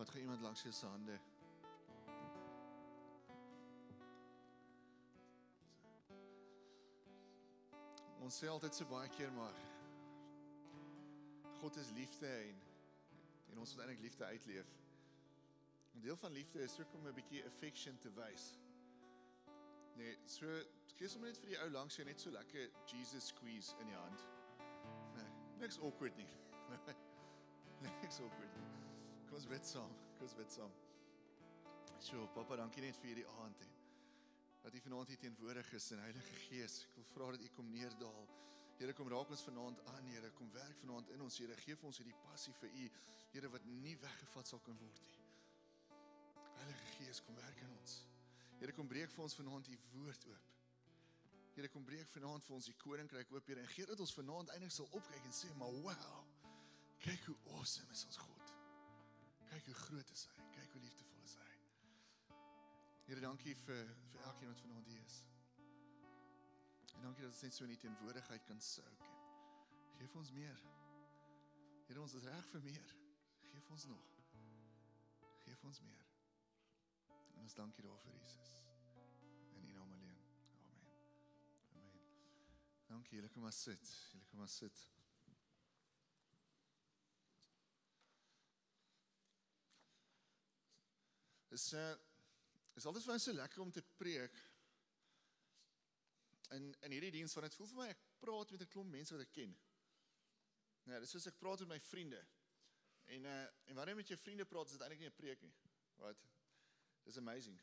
Vat gou iemand langs jou se hande. Ons sê altyd so baie keer maar God is liefde en en ons moet eintlik liefde uitleef. 'n Deel van liefde is ook om 'n bietjie affection te wys. Nee, so gee sommer net vir die ou langs jou net so lekker Jesus squeeze in die hand. Nee, niks awkward nie. niks awkward. Kom ons bid saam. Kom ons bid saam. So, Papa, dankie net vir hierdie aand en dat U vanaand hier teenwoordig is in Heilige Gees. Ek wil vra dat U kom neerdaal. Here kom raak ons vanaand aan, Here, kom werk vanaand in ons, Here. Geef ons hierdie passie vir U, Here, wat nie weggevat sal kan word nie. Heilige Gees, kom werk in ons. Here, kom breek vir ons vanaand U woord oop. Here, kom breek vanaand vir ons die koninkryk oop, Here, en gee dat ons vanaand eintlik sal opkyk en sê, "Maar wow, kyk hoe awesome is ons God. Kyk hoe groot is hy. Kyk hoe liefdevol is hy." Here, dankie vir vir elkeen wat vanaand hier is. En dankie dat ons net so in U teenwoordigheid kan souk. Geef ons meer. Here, ons is reg vir meer. Geef ons nog. Geef ons meer. En ons dankie daarvoor Jesus. In U naam alleen. Amen. Amen. Dankie, julle kom maar sit. Julle kom maar sit. Dis uh is altyd vir my so lekker om te preek. In in hierdie diens van dit voel vir my ek praat met 'n klomp mense wat ek ken. Nou, dis soos ek praat met my vriende. En uh en wanneer jy met jou vriende praat, is dit eintlik nie 'n preek nie. Wat? Dis amazing.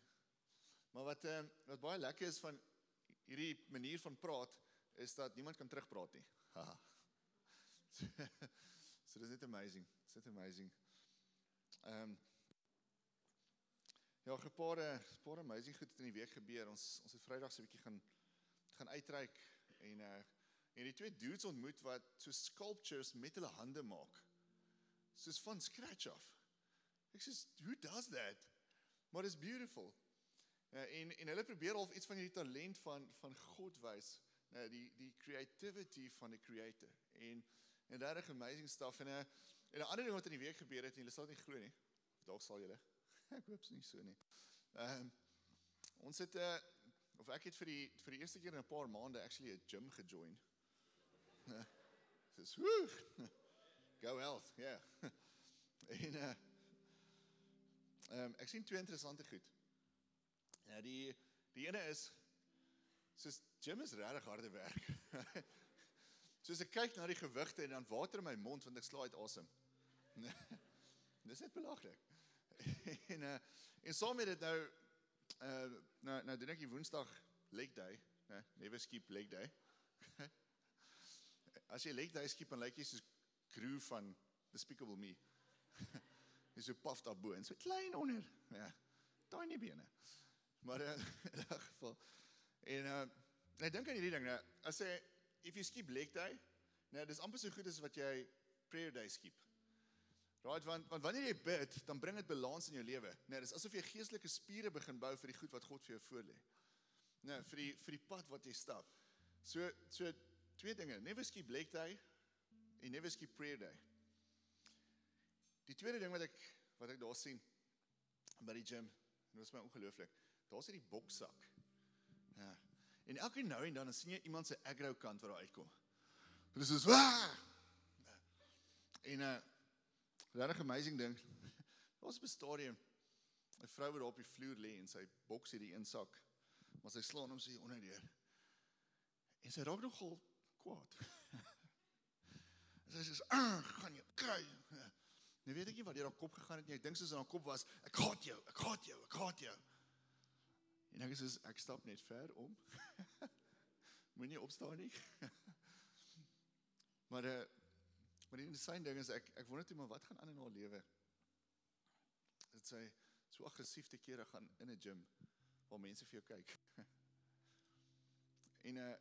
Maar wat ehm uh, wat baie lekker is van hierdie manier van praat is dat niemand kan terugpraat nie. So dis net amazing. Dis net amazing. Ehm um, Ja, 'n paar 'n paar amazing goed het in die week gebeur. Ons ons het Vrydag so 'n bietjie gaan gaan uitreik en uh en die twee dudes ontmoet wat so sculptures met hulle hande maak. Soos van scratch af. Ek sê, "Who does that?" Maar it's beautiful. Uh, en en hulle probeer half iets van hierdie talent van van God wys, nou die die creativity van die creator. En en daar is amazing stuff en 'n uh, en 'n ander ding wat in die week gebeur het en julle sal dit nie glo nie. Dalk sal julle ek hoop nie so nie. Ehm um, ons het 'n uh, of ek het vir die vir die eerste keer in 'n paar maande actually 'n gym gejoin. Dis woe. Go health, ja. Yeah. en uh ehm um, ek sien twee interessante goed. Ja, die die ene is soos gym is regtig harde werk. soos ek kyk na die gewigte en dan water in my mond want ek slaai uit asem. Dis net belaglik. en uh en saam met dit nou uh nou nou doen ek die Woensdag leg day, né? Never skip leg day. As jy leg day skip dan lyk jy soos crew van Despicable Me. Jy's so puffed up bo en so klein onder. Ja. Tiny bene. Maar uh, in 'n geval en uh ek dink aan hierdie ding nou. As jy if you skip leg day, nou dis amper so goed as wat jy prayer day skip. Right, want want wanneer jy bid, dan bring dit balans in jou lewe. Nee, dis asof jy geestelike spiere begin bou vir die goed wat God vir jou voorlê. Nee, vir die vir die pad wat jy stap. So so twee dinge, never skip leg day en never skip prayer day. Die tweede ding wat ek wat ek daar sien by die gym, dit was my ongelooflik. Daar's hierdie boksak. Ja. En elke nou en dan dan sien jy iemand se aggro kant wat daar uitkom. Dit is so ah! En uh regtig amazing ding. Ons op 'n stadium 'n vrou wat op die vloer lê en sy boks hierdie een sak. Maar sy slaan hom so hier onder deur. En sy raak nogal kwaad. En sy sê, "Ag, gaan jy kry." Nou weet ek nie wat deur haar kop gegaan het nie. Ek dink soos in haar kop was, "Ek haat jou, ek haat jou, ek haat jou." En ek sê, "Ek stap net ver om." Moenie opstaan nie. maar uh, Maar die interessante ding is ek ek wonder toe maar wat gaan aan in haar lewe. Dit sy so aggressief te kere gaan in 'n gym waar mense vir jou kyk. en uh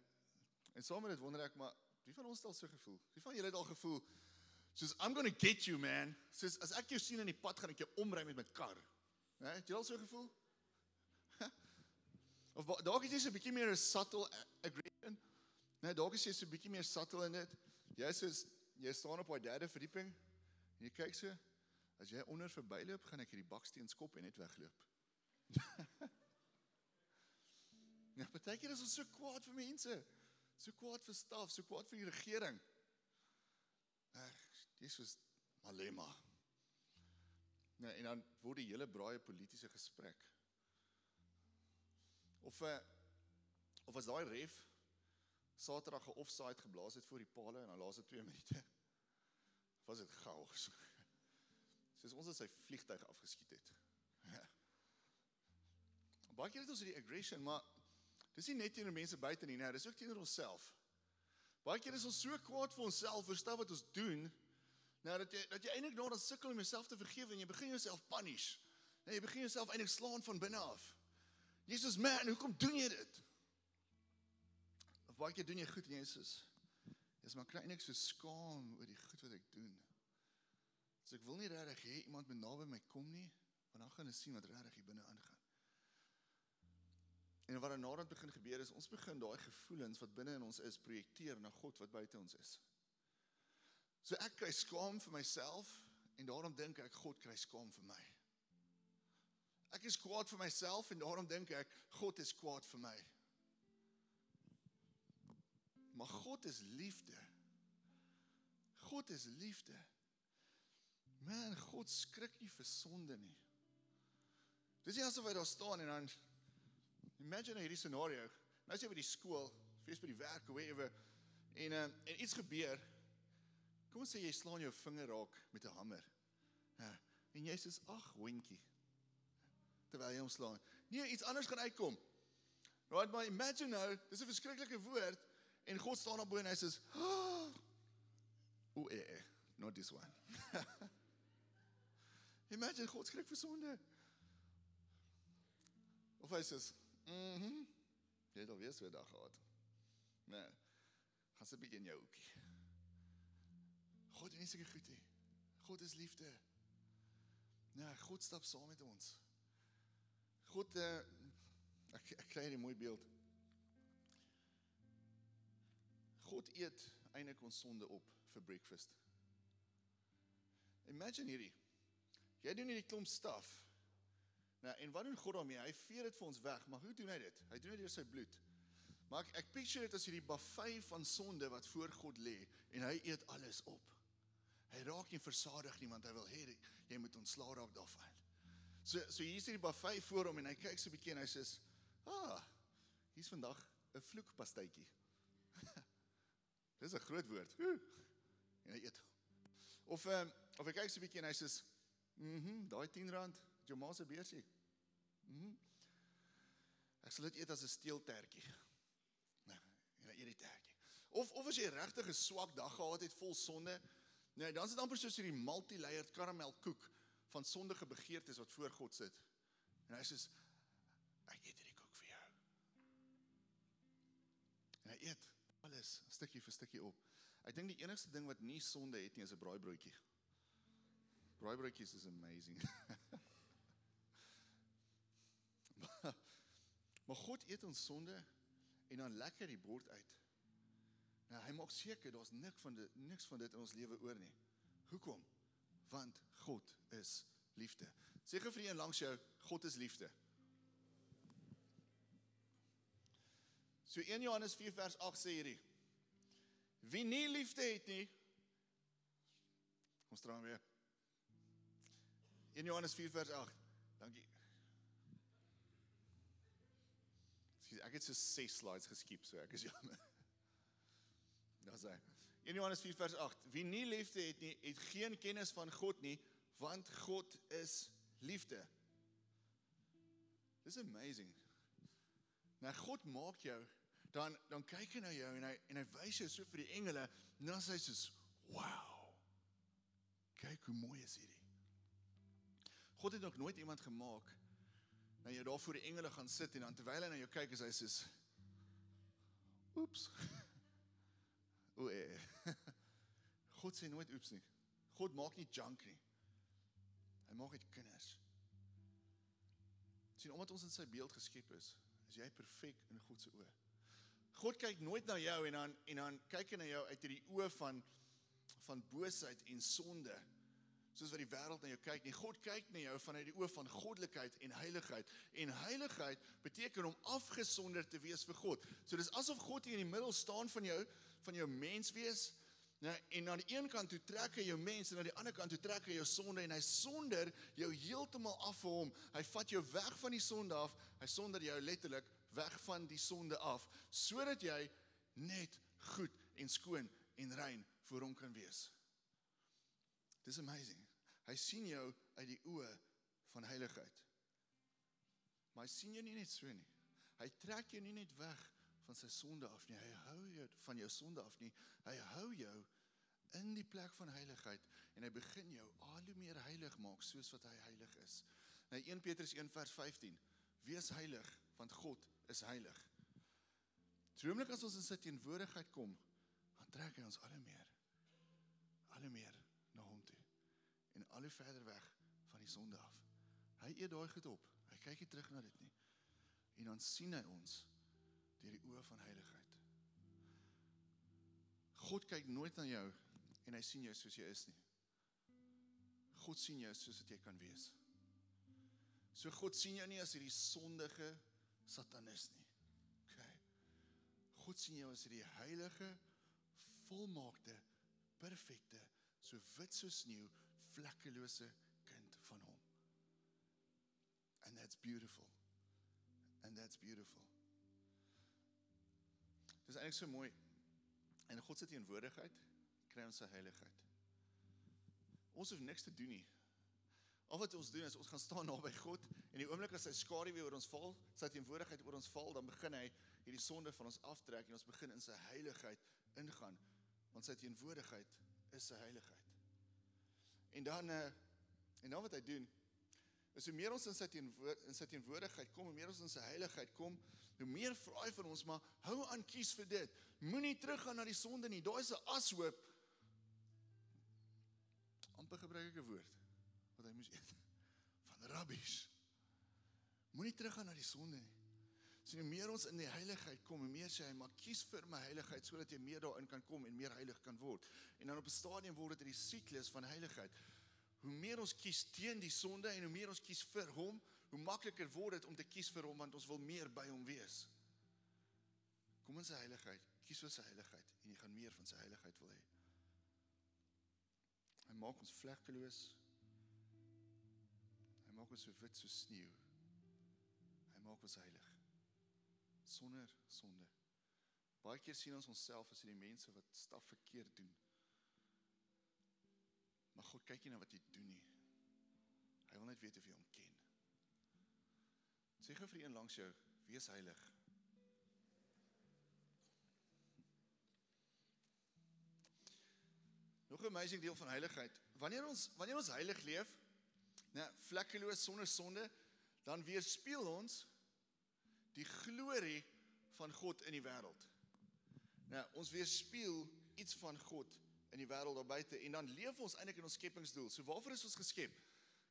en saam met dit wonder ek maar wie van ons het al so gevoel? Wie van julle het al gevoel soos I'm going to get you man. Soos as ek jou sien in die pad gaan ek jou omry met my kar. Né? Het jy al so gevoel? of dalk is jy so 'n bietjie meer subtle aggression. Né, dalk is jy so 'n bietjie meer subtle in dit. Jy sê jy staan op 'n derde verdieping en jy kyk so As jy onder verbyloop, gaan ek hierdie baksteen skop en net wegloop. ja, baie keer is ons so kwaad vir mense. So kwaad vir staf, so kwaad vir die regering. Ag, dis was Malema. Nee, en dan word die hele braaie politieke gesprek. Of 'n uh, of as daai ref Saterdag 'n offside geblaas het voor die palle en dan laaste 2 minute was dit chaos. Soos ons het sy vliegtyg afgeskiet het. Baie keer het ons hierdie aggression, maar dis nie net teenoor mense buite nie, nee, dis ook teenoor onsself. Baie keer is ons so kwaad vir onsself vir stuff wat ons doen, nou dat jy dat jy eintlik nou dan sukkel om jouself te vergewe en jy begin jouself punish. Nee, jy begin jouself eintlik slaan van binne af. Jesus man, hoekom doen jy dit? Baie keer doen jy goed en jy is is maar kry eintlik so skaam oor die goed wat ek doen. So ek wil nie regtig hê iemand moet naby my kom nie, want dan gaan hulle sien wat regtig hier binne aangaan. En wat dan naderhand begin gebeur is ons begin daai gevoelens wat binne in ons is projekteer na God wat buite ons is. So ek kry skaam vir myself en daarom dink ek God kry skaam vir my. Ek is kwaad vir myself en daarom dink ek God is kwaad vir my. Maar God is liefde. God is liefde. Man, God skrik nie vir sonde nie. Dis nie asof hy daar staan en dan Imagine hierdie scenario. Nou as jy by die skool, fees by die werk, wherever en uh, en iets gebeur. Kom ons sê jy slaan jou vinger raak met 'n hamer. Ja, en jy sê ag, hondjie. Terwyl jy hom slaan. Nee, iets anders gaan uitkom. Right, maar imagine nou, dis 'n verskriklike woord en God staan op en hy sê, "Oh, o, eh, eh, not this one." imagine God skrik vir sonde. Of hy sê, Mhm. Mm jy het al weer so dag gehad. Nee. Gaan sit bietjie in jou. God is nie seker goed. God is liefde. Nee, God stap saam met ons. God uh, ek ek kry 'n mooi beeld. God eet eintlik ons sonde op vir breakfast. Imagine hierdie. Jy doen hierdie klomp staf Nou en wat doen God daarmee? Hy vee dit vir ons weg, maar hoe doen hy dit? Hy doen dit deur sy bloed. Maar ek ek picture dit as hierdie buffet van sonde wat voor God lê en hy eet alles op. Hy raak nie versadig nie want hy wil hê jy moet ontslaa raak daarvan. So so hier is hierdie buffet voor hom en hy kyk so 'n bietjie en hy sê: "Ah, hier's vandag 'n vloekpastytjie." Dis 'n groot woord. En hy eet. Of ehm um, of hy kyk so 'n bietjie en hy sê: "Mhm, mm daai 10 rand, jou ma se beursie." Mhm. Ek sal dit eet as 'n steeltertjie. Nee, en eet die tertjie. Of of as jy regtig 'n swak dag gehad het vol sonde, nee, dan is dit amper soos hierdie multi-layered karamelkoek van sondige begeertes wat voor God sit. En hy sê ek eet hierdie koek vir jou. En hy eet alles stukkie vir stukkie op. Ek dink die enigste ding wat nie sonde het nie is 'n braaibroodjie. Braaibroodjies is amazing. Maar God eet ons sonde en dan lekker die bord uit. Nou hy maak seker daar's niks van dit niks van dit in ons lewe oor nie. Hoekom? Want God is liefde. Sê gou vir een langs jou, God is liefde. So 1 Johannes 4 vers 8 sê hierdie. Wie nie liefde het nie. Ons draai weer. 1 Johannes 4 vers 8. Dankie. Ek het so 6 slides geskip, so ek is jammer. Daar sê 1 Johannes 4 vers 8: Wie nie liefde het nie, het geen kennis van God nie, want God is liefde. Dis amazing. Nou God maak jou dan dan kyk hy na jou en hy en hy wys jou so vir die engele en dan sê hy soos wow. Kyk hoe mooi is hierdie. God het nog nooit iemand gemaak dan jy daar voor die engele gaan sit en dan terwyl hy na jou kyk is hy sê oeps. O eh God sê nooit oeps nie. God maak nie junk nie. Hy maak dit kinders. Sien omdat ons in sy beeld geskep is is jy perfek in God se oë God kyk nooit na jou en dan en dan kyk hy na jou uit hierdie oë van van boosheid en sonde soos wat die wêreld na jou kyk nie. God kyk na jou vanuit die oë van goddelikheid en heiligheid. En heiligheid beteken om afgesonder te wees vir God. So dis asof God hier in die middel staan van jou van jou menswees. Nou en aan die een kant toe trek hy jou mens en aan die ander kant toe trek hy jou sonde en hy sonder jou heeltemal af vir hom. Hy vat jou weg van die sonde af. Hy sonder jou letterlik weg van die sonde af sodat jy net goed en skoon en rein voor hom kan wees. Dis amazing. Hy sien jou uit die oë van heiligheid. Maar hy sien jou nie net so nie. Hy trek jou nie net weg van sy sonde af nie. Hy hou jou van jou sonde af nie. Hy hou jou in die plek van heiligheid en hy begin jou al hoe meer heilig maak soos wat hy heilig is. Nou 1 Petrus 1 vers 15. Wees heilig want God is heilig. Droomlik as ons in sy teenwoordigheid kom, dan trek hy ons al hoe meer al hoe meer na hom toe en al hoe verder weg van die sonde af. Hy eet daai goed op. Hy kyk nie terug na dit nie. En dan sien hy ons deur die oë van heiligheid. God kyk nooit na jou en hy sien jou soos jy is nie. God sien jou soos wat jy kan wees. So God sien jou nie as hierdie sondige satanis nie. OK. God sien jou as hierdie heilige, volmaakte, perfekte, so wit so sneeu, vlekkelose kind van hom. And that's beautiful. And that's beautiful. Dis eintlik so mooi. En God se teenwoordigheid kry ons sy heiligheid. Ons hoef niks te doen nie. Al wat ons doen is ons gaan staan naby God en die oomblik as sy skaduwee oor ons val, sy teenwoordigheid oor ons val, dan begin hy hierdie sonde van ons aftrek en ons begin in sy heiligheid ingaan want sy teenwoordigheid is sy heiligheid. En dan uh en dan wat hy doen is hoe meer ons in sy teenwoord in sy teenwoordigheid kom, hoe meer ons in sy heiligheid kom, hoe meer vra hy van ons maar hou aan kies vir dit. Moenie teruggaan na die sonde nie. Daai is 'n ashoop. amper gebruik ek 'n woord wat hy moes eet van rabbies. Moenie teruggaan na die sonde nie. So hoe meer ons in die heiligheid kom, hoe meer sê hy, maar kies vir my heiligheid sodat jy meer daarin kan kom en meer heilig kan word. En dan op 'n stadium word dit 'n siklus van heiligheid. Hoe meer ons kies teen die sonde en hoe meer ons kies vir hom, hoe makliker word dit om te kies vir hom want ons wil meer by hom wees. Kom in sy heiligheid, kies vir sy heiligheid en jy gaan meer van sy heiligheid wil hê. Hy maak ons vlekkeloos. Hy maak ons so wit so sneeu. Maak ons heilig. Sonder sonde. Baie keer sien ons onsself as die mense wat stap verkeerd doen. Maar God kyk nie na wat jy doen nie. Hy wil net weet of jy hom ken. Sê gou vir een langs jou, wees heilig. Nog 'n amazing deel van heiligheid. Wanneer ons wanneer ons heilig leef, né, vlekkeloos sonder sonde, dan weerspieël ons die glorie van God in die wêreld. Nou, ons weerspieël iets van God in die wêreld daar buite en dan leef ons eintlik in ons skepingsdoel. So waarvoor is ons geskep?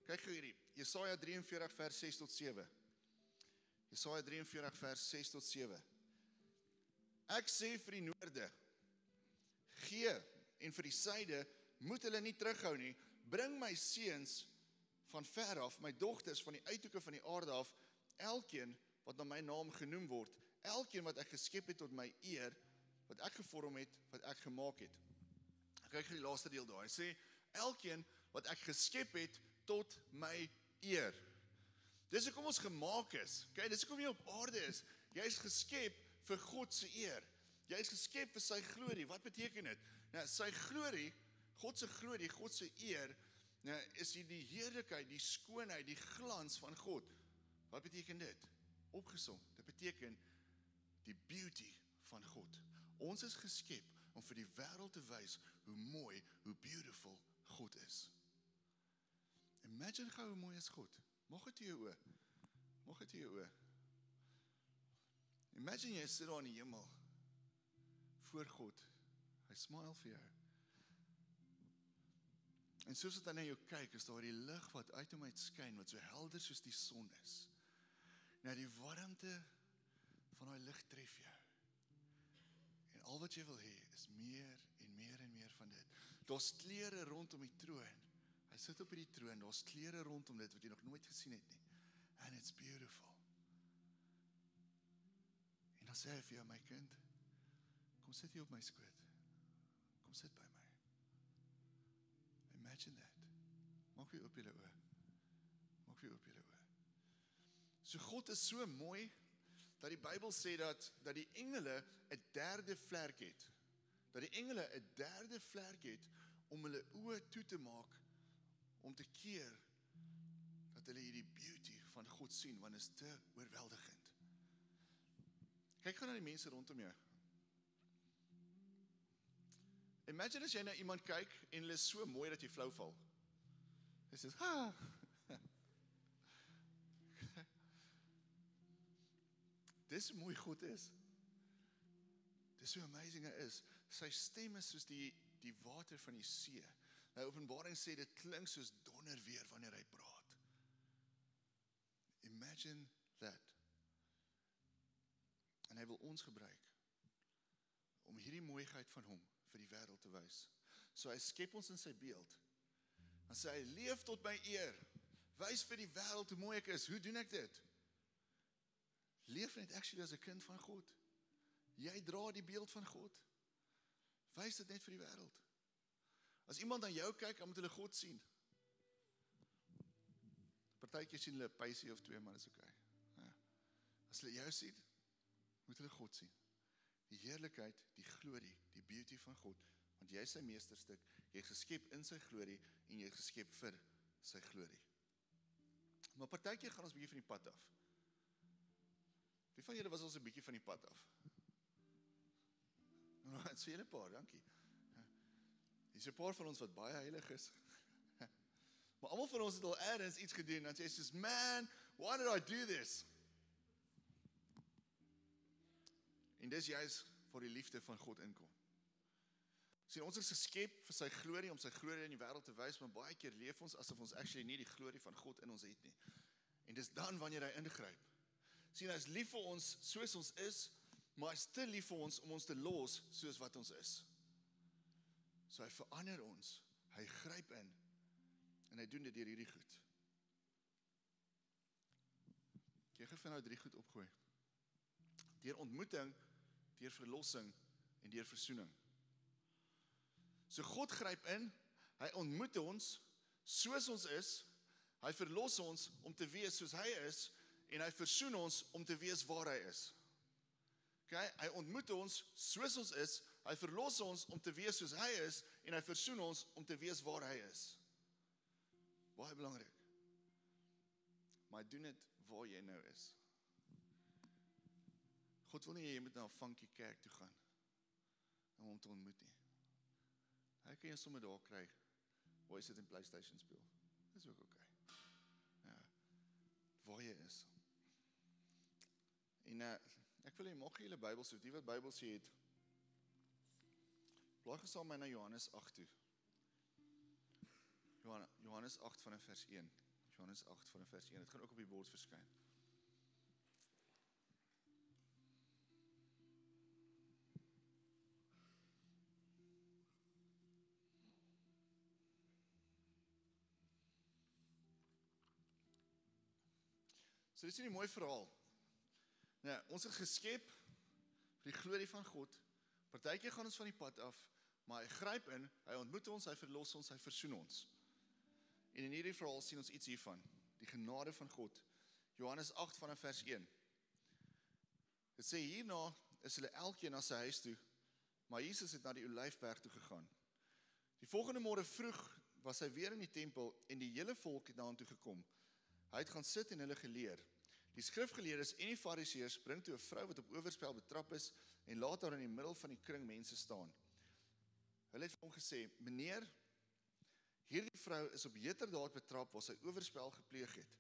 Kyk gou hierdie. Jesaja 43 vers 6 tot 7. Jesaja 43 vers 6 tot 7. Ek sê vir die noorde: Gee en vir die suide moet hulle nie terughou nie. Bring my seuns van ver af, my dogters van die uithoeke van die aarde af, elkeen wat na my naam genoem word, elkeen wat ek geskep het tot my eer, wat ek gevorm het, wat ek gemaak het. Kyk gou die laaste deel daar. Hy sê elkeen wat ek geskep het tot my eer. Dis hoekom ons gemaak is. Kyk, dis hoekom jy op aarde is. Jy is geskep vir God se eer. Jy is geskep vir sy glorie. Wat beteken dit? Nou, sy glorie, God se glorie, God se eer, nou is die heerlikheid, die skoonheid, die glans van God. Wat beteken dit? Opgesom. Dit beteken die beauty van God. Ons is geskep om vir die wêreld te wys hoe mooi, hoe beautiful God is. Imagine hoe mooi is God. Mag dit jou oë. Mag dit jou oë. Imagine jy sit in die hemel voor God. Hy smile vir jou. En soos dit aan jou kyk, is daar die lig wat uit hom uit skyn wat so helder soos die son is. Nou die warmte van daai lig tref jou. En al wat jy wil hê is meer en meer en meer van dit. Daar's kleure rondom die troon. Hy sit op hierdie troon, daar's klere rondom dit wat jy nog nooit gesien het nie. And it's beautiful. En dan sê hy vir jou my kind, kom sit hier op my skoot. Kom sit by my. Imagine that. Maak weer oop julle oë. Maak weer julle oë. So God is so mooi dat die Bybel sê dat dat die engele 'n derde vlerk het. Dat die engele 'n derde vlerk het om hulle oë toe te maak om te keer dat hulle hierdie beauty van God sien want is te oorweldigend. Kyk gou na die mense rondom jou. Imagine as jy na iemand kyk en hulle is so mooi dat jy flou val. Jy sê, "Ha." Dis hoe mooi God is. Dis so amazing hy is. Sy stem is soos die die water van die see. Nou Openbaring sê dit klink soos donder weer wanneer hy praat. Imagine that. En hy wil ons gebruik om hierdie mooiheid van hom vir die wêreld te wys. So hy skep ons in sy beeld. Dan sê hy leef tot my eer. Wys vir die wêreld hoe mooi ek is. Hoe doen ek dit? Leef net actually as 'n kind van God. Jy dra die beeld van God. Wys dit net vir die wêreld. As iemand na jou kyk, dan moet hulle God sien. Partykeer sien hulle 'n pysie of twee, maar dit is oukei. Okay. Ja. As hulle jou sien, moet hulle God sien. Die heerlikheid, die glorie, die beauty van God, want jy is sy meesterstuk. Jy is geskep in sy glorie en jy is geskep vir sy glorie. Maar partykeer gaan ons 'n bietjie van die pad af. Wie van julle was al so 'n bietjie van die pad af? Nou, dit sê 'n paar, dankie. Dis 'n paar van ons wat baie heilig is. Maar almal van ons het al eers iets gedoen en sê soos, "Man, why did I do this?" En dis juis vir die liefde van God inkom. Sien, ons is geskep vir sy glorie om sy glorie in die wêreld te wys, maar baie keer leef ons asof ons actually nie die glorie van God in ons het nie. En dis dan wanneer hy ingryp. Sien, hy is lief vir ons soos ons is, maar hy is te lief vir ons om ons te los soos wat ons is. So hy verander ons. Hy gryp in en hy doen dit deur hierdie goed. Jy gaan nou drie goed opgooi. Deur ontmoeting, deur verlossing en deur versoening. So God gryp in, hy ontmoet ons soos ons is, hy verlos ons om te wees soos hy is en hy versoen ons om te wees waar hy is. OK, hy ontmoet ons soos ons is, hy verlos ons om te wees soos hy is en hy versoen ons om te wees waar hy is. Baie belangrik. Maar doen dit waar jy nou is. God wil nie jy moet na 'n funky kerk toe gaan om hom te ontmoet nie. Hy kan jou sommer daar kry waar jy sit en PlayStation speel. Dis ook oké. Okay. Ja. Waar jy is. En uh, ek wil hê mag julle Bybels, so die wat Bybels het. Blaai gesaam my na Johannes 8 toe. Johannes 8 van vers 1. Johannes 8 van vers 1. Dit gaan ook op die bord verskyn. So dis 'n mooi verhaal. Nou, ons is geskep vir die glorie van God. Partykeer gaan ons van die pad af, maar hy gryp in, hy ontmoet ons, hy verlos ons, hy versoen ons. En in hierdie verhaal sien ons iets hiervan, die genade van God. Johannes 8 vanaf vers 1. Dit sê hierna is hulle elkeen na sy huis toe, maar Jesus het na die Olyfberg toe gegaan. Die volgende môre vroeg was hy weer in die tempel en die hele volk het na hom toe gekom. Hy het gaan sit en hulle geleer. Die skrifgeleerdes en die fariseërs bring toe 'n vrou wat op oorspel betrap is en laat haar in die middel van die kring mense staan. Hulle het vir hom gesê: "Meneer, hierdie vrou is op heterdaad betrap waar sy oorspel gepleeg het.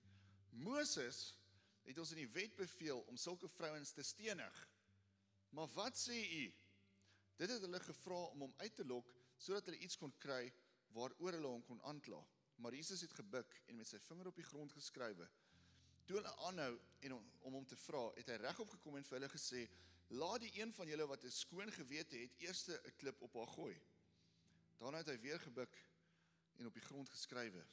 Moses het ons in die wet beveel om sulke vrouens te stenig. Maar wat sê u?" Dit het hulle gevra om hom uit te lok sodat hulle iets kon kry waaroor hulle hom kon aankla. Maar Jesus het gebuk en met sy vinger op die grond geskrywe. Toe hulle aanhou en om, om hom te vra, het hy regop gekom en vir hulle gesê: "Laat die een van julle wat 'n skoon gewete het, eers 'n klip op haar gooi." Daarna het hy weer gebuk en op die grond geskrywe.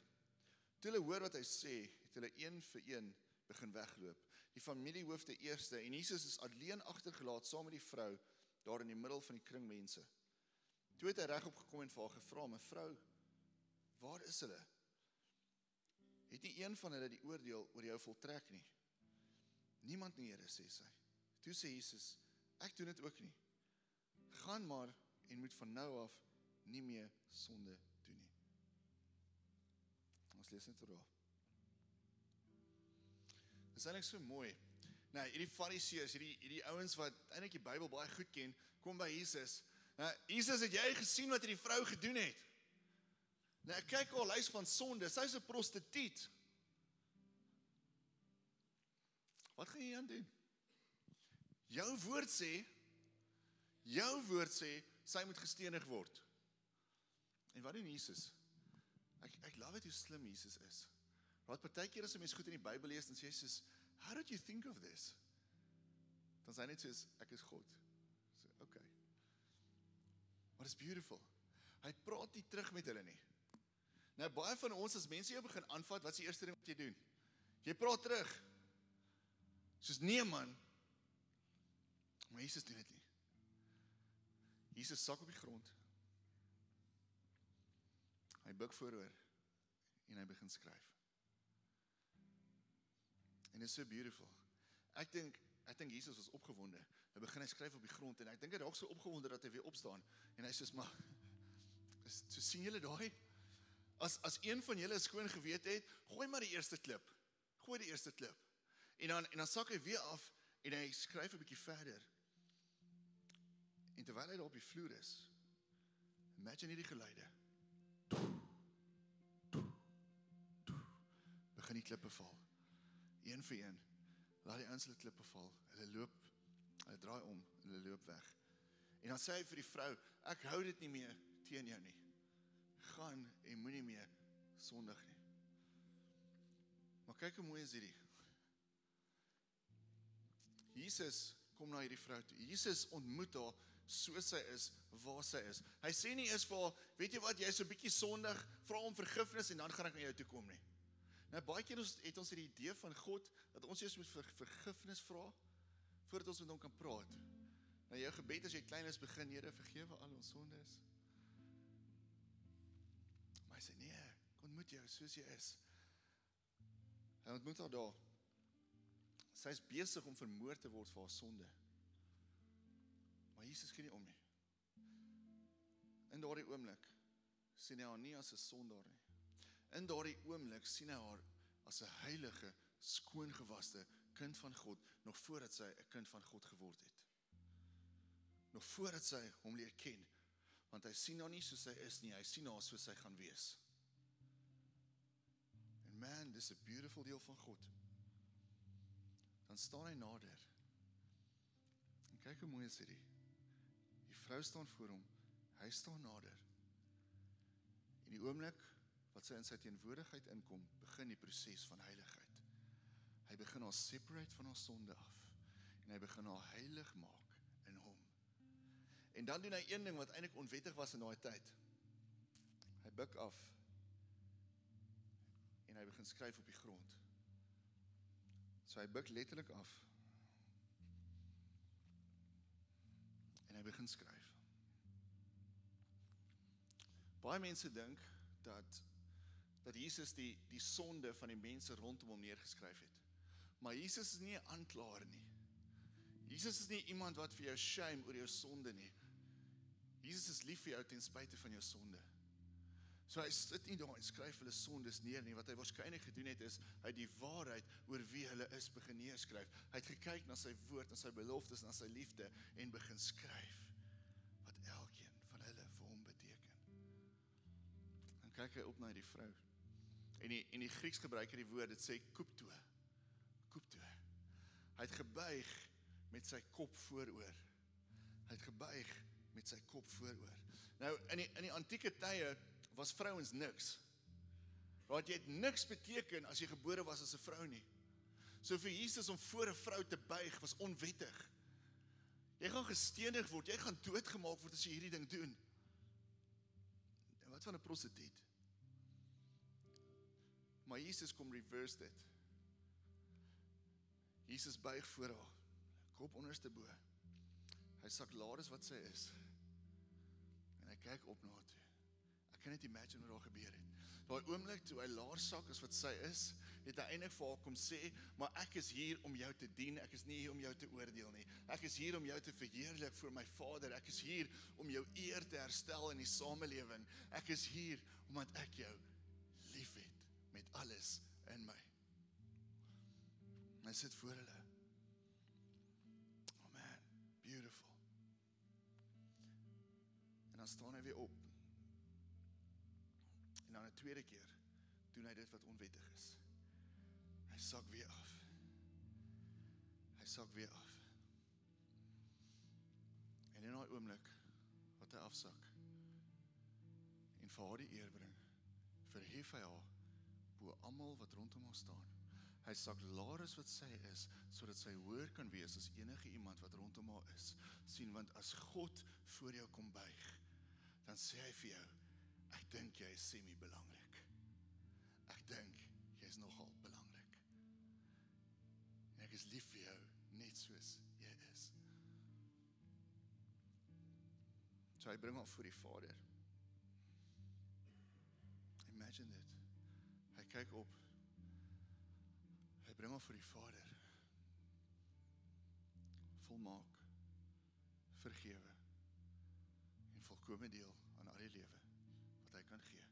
Toe hulle hoor wat hy sê, het hulle een vir een begin wegloop. Die familiehoofde eerste en Jesus is alleen agtergelaat saam met die vrou daar in die middel van die kring mense. Toe het hy regop gekom en vir haar gevra: "Mevrou, waar is hulle?" Het nie een van hulle die oordeel oor jou voltrek nie. Niemand nie, Here, sê sy. Toe sê Jesus: "Ek doen dit ook nie. Gaan maar en moet van nou af nie meer sonde doen nie." Ons lees net daar. Dit is eintlik so mooi. Nou, hierdie fariseërs, hierdie hierdie ouens wat eintlik die Bybel baie goed ken, kom by Jesus. Nou, Jesus, het jy gesien wat hierdie vrou gedoen het? Nou, kyk al lys van sonde. Sy's 'n prostituut. Wat gaan jy aan doen? Jou woord sê jou woord sê sy moet gestenig word. En wat doen Jesus? Ek ek love dit hoe slim Jesus is. Wat partykeer as 'n mens goed in die Bybel lees dan sê soos, "How did you think of this?" Dan sê hy net soos, "Ek is God." So, okay. What is beautiful. Hy praat nie terug met hulle nie. Nou baie van ons as mense jou begin aanvat, wat is die eerste ding wat jy doen? Jy praat terug. Soos nee man. Maar Jesus doen dit nie. Jesus sak op die grond. Hy buig vooroor en hy begin skryf. En dit is so beautiful. Ek dink ek dink Jesus was opgewonde. Hy begin hy skryf op die grond en ek dink hy dalk so opgewonde dat hy weer opstaan en hy sê maar is so sien julle daai as as een van julle skoon geweet het, gooi maar die eerste klip. Gooi die eerste klip. En dan en dan sak hy weer af en hy skryf 'n bietjie verder. En terwyl hy daar op die vloer is, imagine hierdie geluide. Begin die klippe val een vir een. Laat die ouens hulle klippe val. Hulle loop, hulle draai om hulle loop weg. En dan sê hy vir die vrou, ek hou dit nie meer teen jou nie. Gaan en moenie meer sondig nie. Maar kyk hoe mooi is hierdie. Jesus kom na hierdie vrou toe. Jesus ontmoet haar soos sy is, waar sy is. Hy sê nie eers vir haar, weet jy wat, jy's so 'n bietjie sondig, vra om vergifnis en dan gaan ek na jou toe kom nie. Nou baie keer ons het ons hierdie idee van God dat ons eers moet ver, vergifnis vra voordat ons met hom kan praat. Nou jou gebed as jy klein is begin, Here, vergewe al ons sondes. Sê nee, ek ontmoet jou soos jy is. Hy ontmoet haar daar. Sy is besig om vermoor te word vir haar sonde. Maar Jesus gee nie om nie. In daardie oomblik sien hy haar nie as 'n sondaar nie. In daardie oomblik sien hy haar as 'n heilige, skoongewaste kind van God nog voordat sy 'n kind van God geword het. Nog voordat sy hom leer ken, want hy sien haar nie soos sy is nie, hy sien haar soos sy gaan wees. And man, dis 'n beautiful deel van God. Dan staan hy nader. En kyk hoe mooi is dit. Die vrou staan voor hom, hy staan nader. In die oomblik wat sy in sy teenwoordigheid inkom, begin die proses van heiligheid. Hy begin haar separate van haar sonde af en hy begin haar heilig maak. En dan doen hy een ding wat eintlik onwettig was in daai tyd. Hy buig af en hy begin skryf op die grond. So hy buig letterlik af. En hy begin skryf. Baie mense dink dat dat Jesus die die sonde van die mense rondom hom neergeskryf het. Maar Jesus is nie 'n aanklaer nie. Jesus is nie iemand wat vir jou shame oor jou sonde nie. Jesus is lief vir jou ten spyte van jou sonde. So hy sit nie daar en skryf hulle sondes neer nie. Wat hy waarskynlik gedoen het is hy het die waarheid oor wie hulle is begin neerskryf. Hy het gekyk na sy woord en sy beloftes na sy liefde en begin skryf wat elkeen van hulle vir hom beteken. Dan kyk hy op na die vrou. En die en die Grieks gebruik hierdie woord, dit sê kupto. Kupto. Hy het gebuig met sy kop vooroor. Hy het gebuig met sy kop vooroor. Nou in die in die antieke tye was vrouens niks. Want jy het niks beteken as jy gebore was as 'n vrou nie. So vir Jesus om voor 'n vrou te buig was onwettig. Jy gaan gestenig word, jy gaan doodgemaak word as jy hierdie ding doen. En wat van 'n prostituut? Maar Jesus kom reverse dit. Jesus buig voor haar, kop onderste bo. Hy sak laat is wat sy is. Kyk op na toe. Ek kan net imagine wat daar gebeur het. Daai oomblik toe hy laar sak is wat sy is, het hy eintlik vir haar kom sê, "Maar ek is hier om jou te dien. Ek is nie hier om jou te oordeel nie. Ek is hier om jou te verheerlik voor my Vader. Ek is hier om jou eer te herstel in die samelewing. Ek is hier omdat ek jou liefhet met alles in my." Hy sit voor hulle. Dan staan hy weer op. En dan 'n tweede keer doen hy dit wat onwettig is. Hy sak weer af. Hy sak weer af. En in daai oomblik wat hy afsak en vir haar die eer bring, verhef hy haar bo almal wat rondom haar staan. Hy sak laer as wat sy is sodat sy hoër kan wees as enige iemand wat rondom haar is. sien want as God voor jou kom buig, dan sê hy vir jou, ek dink jy is semi belangrik. Ek dink jy's nogal belangrik. En ek is lief vir jou net soos jy is. So hy bring haar voor die Vader. Imagine dit. Hy kyk op. Hy bring haar voor die Vader. Volmaak. Vergewe. En volkome deel aan al die lewe wat hy kan gee.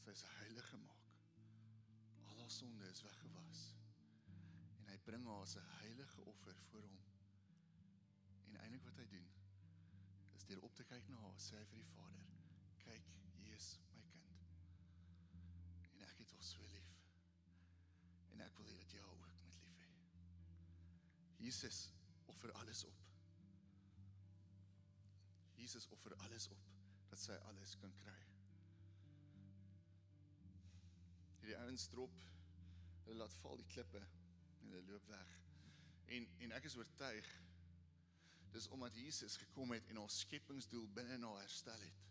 Sy is heilig gemaak. Al haar sonde is weggewas. En hy bring haar as 'n heilige offer voor hom. En eintlik wat hy doen is deur op te kyk na haar, sê hy vir die Vader: "Kyk, hier is my kind. En ek het haar so lief. En ek wil hê dat jy haar ook moet lief hê." Jesus offer alles op. Jesus offer alles op dat sy alles kan kry. Hierdie ouens drop, hulle laat val die klippe en hulle loop weg. En en ek is oortuig dis omdat Jesus gekom het en ons skepingsdoel binne na herstel het.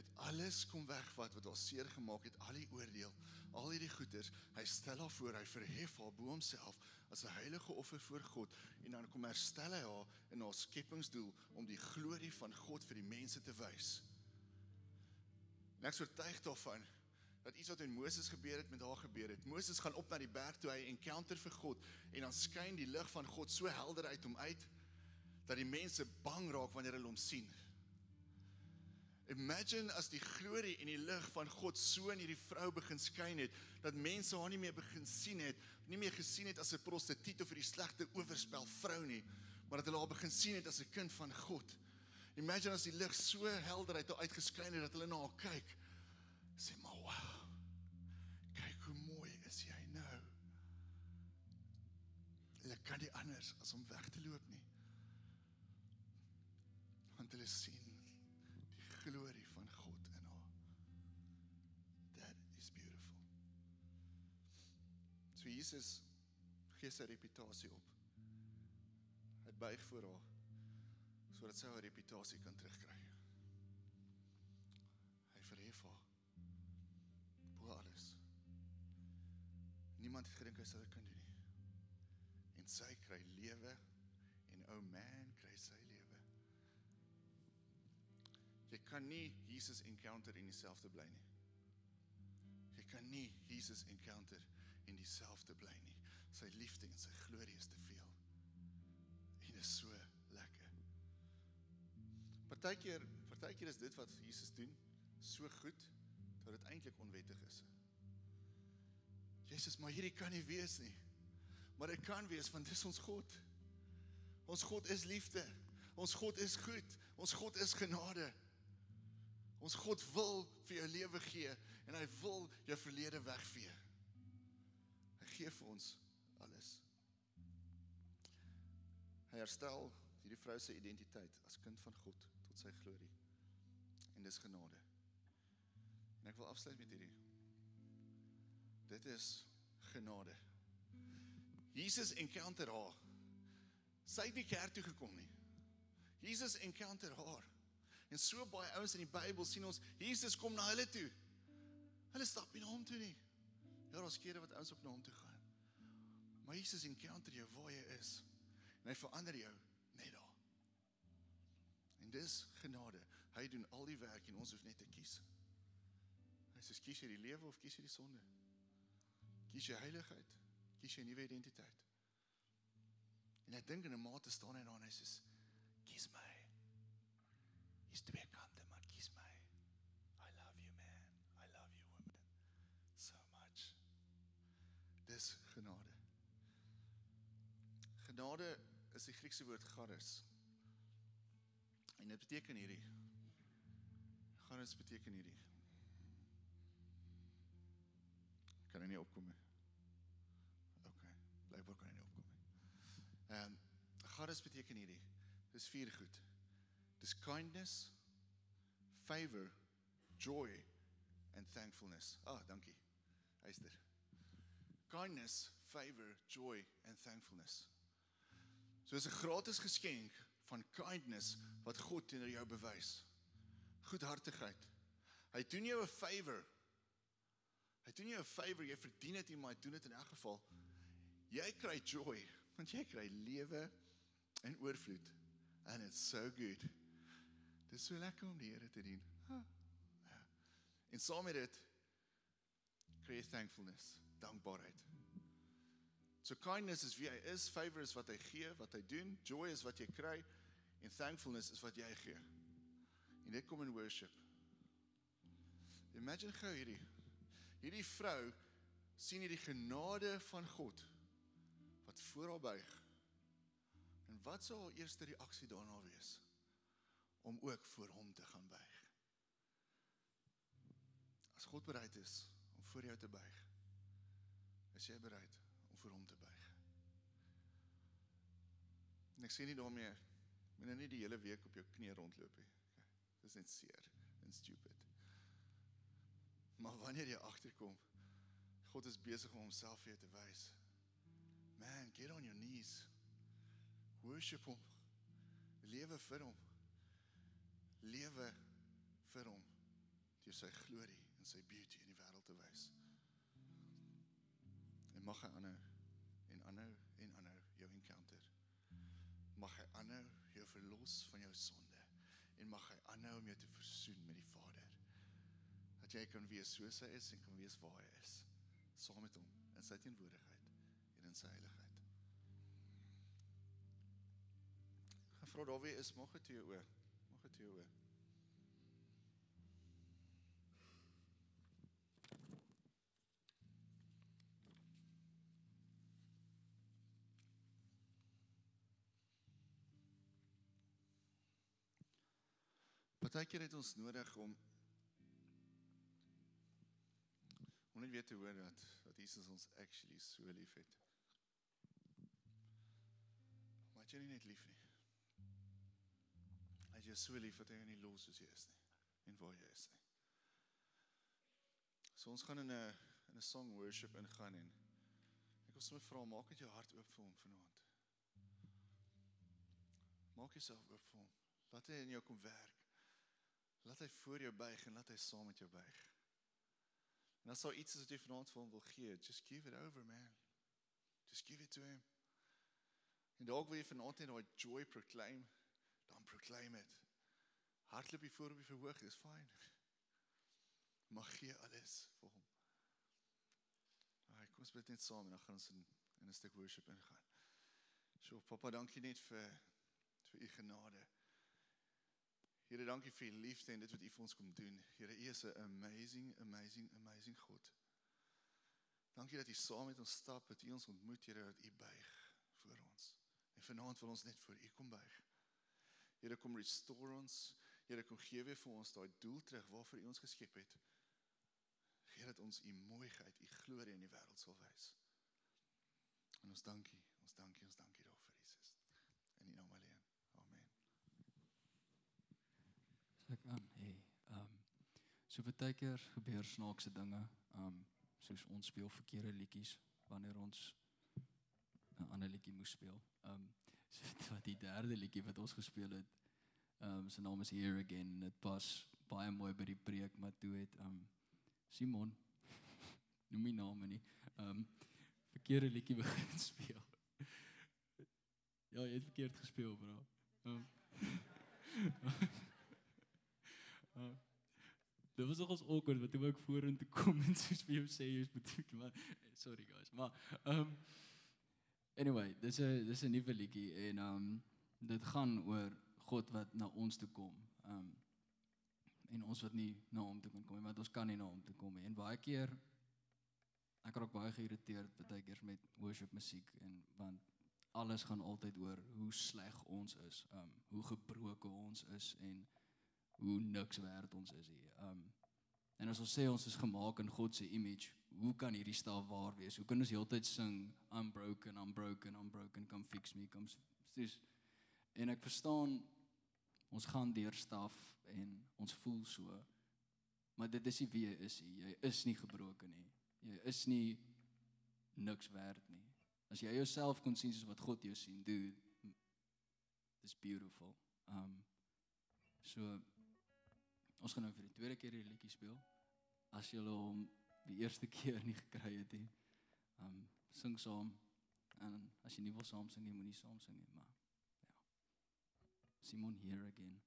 Het alles kom wegvat wat ons seer gemaak het, al die oordeel, al hierdie goeders. Hy stel haar voor, hy verhef haar bo homself as 'n heilige offer voor God en dan kom herstel hy haar in haar skepingsdoel om die glorie van God vir die mense te wys. En ek is oortuig daarvan dat iets wat met Moses gebeur het met haar gebeur het. Moses gaan op na die berg toe hy encounter vir God en dan skyn die lig van God so helder uit hom uit dat die mense bang raak wanneer hulle hom sien. Imagine as die glorie en die lig van God so in hierdie vrou begin skyn het dat mense haar nie meer begin sien het, nie meer gesien het as 'n prostituut of vir die slegte oorspel vrou nie, maar dat hulle haar begin sien het as 'n kind van God. Imagine as die lig so helder uit haar uitgeskyn het dat hulle na haar kyk. Sê maar wow. Kyk hoe mooi is jy nou. Hulle kan nie anders as om weg te loop nie. Want hulle sien glorie van God in haar. That is beautiful. So Jesus gee sy reputasie op. Hy buig voor haar sodat sy haar reputasie kan terugkry. Hy verhef haar bo alles. Niemand het gedink hy sou dit kan doen nie. En sy kry lewe en ou man kry sy lewe. Jy kan nie Jesus encounter en dieselfde bly nie. Jy kan nie Jesus encounter en dieselfde bly nie. Sy liefde en sy glorie is te veel. En is so lekker. Partykeer, partykeer is dit wat Jesus doen so goed dat dit eintlik onwettig is. Jesus, maar hierdie kan nie wees nie. Maar dit kan wees want dis ons God. Ons God is liefde. Ons God is goed. Ons God is genade. Ons God wil vir jou lewe gee en hy wil jou verlede wegvee. Hy gee vir ons alles. Hy herstel hierdie vrou se identiteit as kind van God tot sy glorie. En dis genade. En ek wil afsluit met hierdie. Dit is genade. Jesus encounter haar. Sy het nie kerk toe gekom nie. Jesus encounter haar. En so baie ouens in die Bybel sien ons Jesus kom na hulle toe. Hulle stap nie na hom toe nie. Ja, daar's kere wat ouens op na hom toe gaan. Maar Jesus encounter jou waar jy is. En hy verander jou net daar. En dis genade. Hy doen al die werk en ons hoef net te kies. Hy sê kies jy die lewe of kies jy die sonde? Kies jy heiligheid? Kies jy 'n nuwe identiteit? En ek dink in 'n mate staan hy daar en hy sê kies my. Is twee kante, maar kies my. I love you man. I love you woman. So much. Dis genade. Genade is die Griekse woord charis. En dit beteken hierdie. Charis beteken hierdie. Kan hy nie opkom nie. OK, blykbaar kan hy nie opkom nie. Ehm um, charis beteken hierdie. Dis vier goed. Dis kindness, favor, joy and thankfulness. Ah, oh, dankie. Hyster. Kindness, favor, joy and thankfulness. So is 'n gratis geskenk van kindness wat God teenoor jou bewys. Goedhartigheid. Hy doen jou 'n favor. Hy doen jou 'n favor, jy verdien dit nie, maar hy doen dit in elk geval. Jy kry joy, want jy kry lewe en oorvloed. And it's so good. Dis so lekker om die Here te dien. Huh. Ja. En saam met dit kry jy thankfulness, dankbaarheid. So kindness is wie hy is, favor is wat hy gee, wat hy doen, joy is wat jy kry en thankfulness is wat jy gee. En dit kom in worship. Imagine gou hierdie. Hierdie vrou sien hierdie genade van God wat voor haar buig. En wat sou haar eerste reaksie daarna wees? Om ook voor hom te gaan buig. As God bereid is om voor jou te buig, is jy bereid om voor hom te buig. En ek sê nie daarmee moet nou nie die hele week op jou knie rondloop nie. Okay. Dis net seer en stupid. Maar wanneer jy agterkom, God is besig om homself vir jou te wys. Man, get on your knees. Worship hom. Lewe vir hom. Lewe vir hom. Deur sy glorie en sy beauty in die wêreld te wys. En mag hy aanhou en aanhou en aanhou jou encounter. Mag hy aanhou jou verlos van jou sonde en mag hy aanhou om jou te versoen met die Vader. Dat jy kan wees soos hy is en kan wees waar hy is, saam met hom in sy teenwoordigheid en in sy heiligheid. Gevra daar wie is, mag dit jou oor. Mag dit jou oor. Partykeer het ons nodig om om net weer te hoor dat dat Jesus ons actually so liefhet. Maar jy nie net lief nie. Hy is so lief dat hy jou nie los soos jy is nie en waar jy is nie. So ons gaan in 'n in 'n song worship ingaan en ek wil sommer vra maak net jou hart oop vir hom vanaand. Maak jouself oop vir hom. Laat hy in jou kom werk. Laat hy voor jou buig en laat hy saam met jou buig. En as daar iets is wat jy vanaand vir hom wil gee, just give it over, man. Just give it to him. En dalk wil jy vanaand net daai joy proclaim, dan proclaim it. Hardloop hier voor op die verhoog, is fyn. Mag gee alles vir hom. Ai, kom ons bid net saam en dan gaan ons in in 'n stuk worship ingaan. So, Papa, dankie net vir vir u genade. Here, dankie vir u liefde en dit wat u vir ons kom doen. Here, u is 'n amazing, amazing, amazing God. Dankie dat u saam met ons stap, dat u ons ontmoet, Here, dat u buig vir ons. En vanaand wil ons net voor u kom buig. Here, kom restore ons. Here, kom gee weer vir ons daai doel terug waarvoor u ons geskep het. Here, dat ons u mooiheid, u glorie in die wêreld sal wys. En ons dankie, ons dankie, ons dankie daarvoor, Jesus. In u naam alleen. Amen. ek aan. Hey, ehm um, so baie keer gebeur snaakse dinge. Ehm um, soos ons speel verkeerde liedjies wanneer ons 'n ander liedjie moes speel. Ehm um, so wat die derde liedjie wat ons gespeel het. Ehm um, sy naam is Here Again en dit pas baie mooi by die preek maar toe het ehm um, Simon noem nie name nie. Ehm um, verkeerde liedjie begin speel. Ja, jy het verkeerd gespeel, bro. Ehm um, Dit was nogals awkward want toe ek vorentoe kom en soos vir jou sê jy's bedoel maar sorry guys maar um, anyway dis 'n dis 'n nuwe liedjie en um, dit gaan oor God wat na ons toe kom. Um, en ons wat nie na hom toe kan kom nie want ons kan nie na hom toe kom nie. En baie keer ek raak baie geïrriteerd baie keer met worship musiek en want alles gaan altyd oor hoe sleg ons is, um, hoe gebroken ons is en hoe niks werd ons is hier. Um en as ons sê ons is gemaak in God se image, hoe kan hierdie staf waar wees? Hoe kan ons heeltyd sing I'm broken, I'm broken, I'm broken, come fix me, come dis en ek verstaan ons gaan deur staf en ons voel so. Maar dit is nie wie jy is nie. Jy is nie gebroken nie. Jy is nie niks werd nie. As jy jouself kon sien soos wat God jou sien, dude, dis beautiful. Um so Ons gaan nou vir die tweede keer hierdie liedjie speel. As jy hom die eerste keer nie gekry het nie, um sing saam. En as jy nie wil saam sing nie, moenie saam sing nie, maar ja. Simon here again.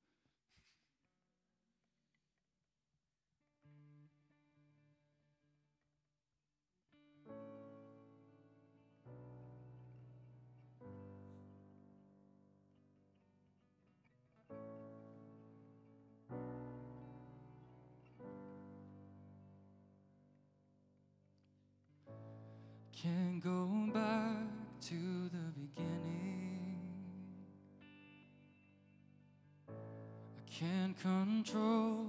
Can't go back to the beginning. I can't control